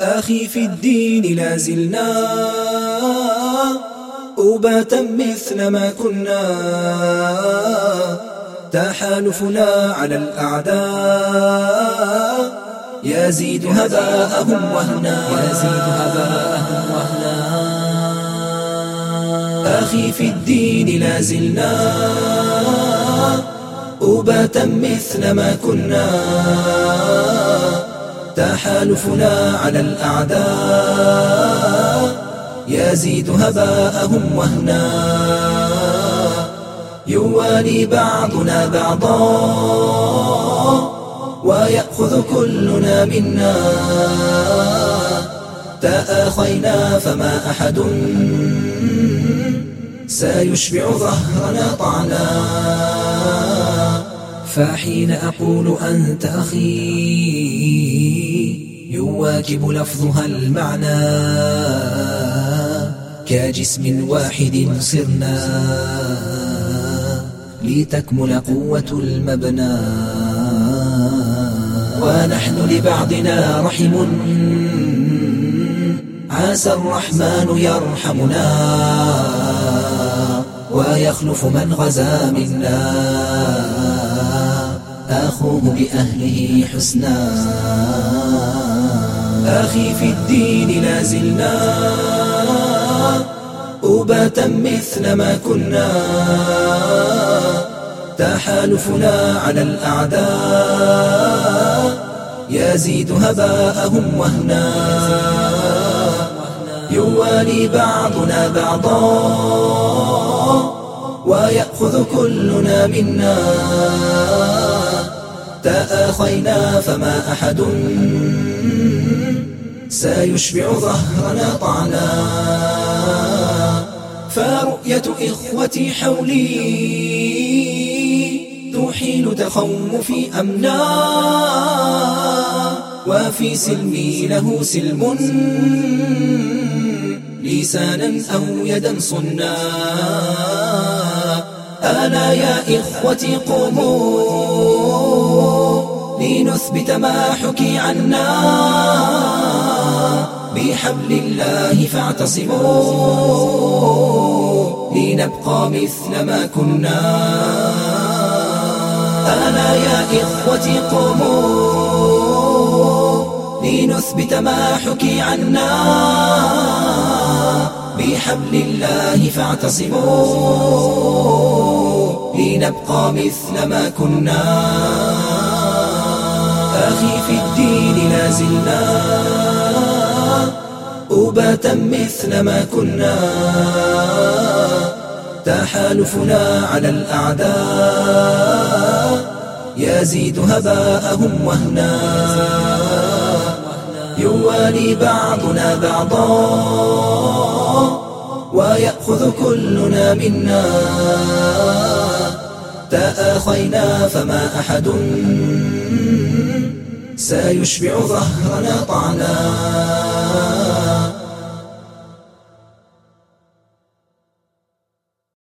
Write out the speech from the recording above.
أخي في الدين لازلنا أوباتا مثل ما كنا تحالفنا على الأعداء. يزيد هباءهم وهنا. يزيد هباءهم وهنا. أخي في الدين لازلنا أوباتا مثل ما كنا تحالفنا على الأعداء. يزيد هباءهم وهنا. يوالي بعضنا بعضا. ويأخذ كلنا منا. تآخينا فما أحد. سيشبع ظهرنا طعنا. فحين أقول أنت أخي يواكب لفظها المعنى. كجسم واحد صرنا لتكمل قوة المبنى. ونحن لبعضنا رحم. عسى الرحمن يرحمنا. ويخلف من غزا منا. أخوه بأهله حسنا. أخي في الدين لازلنا أوباتا مثل ما كنا. تحالفنا على الأعداء. يزيد هباءهم وهنا. يوالي بعضنا بعضا. ويأخذ كلنا منا. تآخينا فما أحد سيشبع ظهرنا طعنا. فرؤية إخوتي حولي تحيل تخوفي أمنا. وفي سلمي له سلم لسانا أو يدا صنا. ألا يا إخوتي قوموا. لنثبت ما حكي عنا. بحبل الله فاعتصموا. لنبقى مثل ما كنا. ألا يا إخوتي قوموا. لنثبت ما حكي عنا. بحبل الله فاعتصموا. لنبقى مثل ما كنا. أخي في الدين لازلنا أوباتا مثل ما كنا. تحالفنا على الأعداء. يزيد هباءهم وهنا. يوالي بعضنا بعضا. ويأخذ كلنا منا. تآخينا فما أحد. سيشبع ظهرنا طعنا.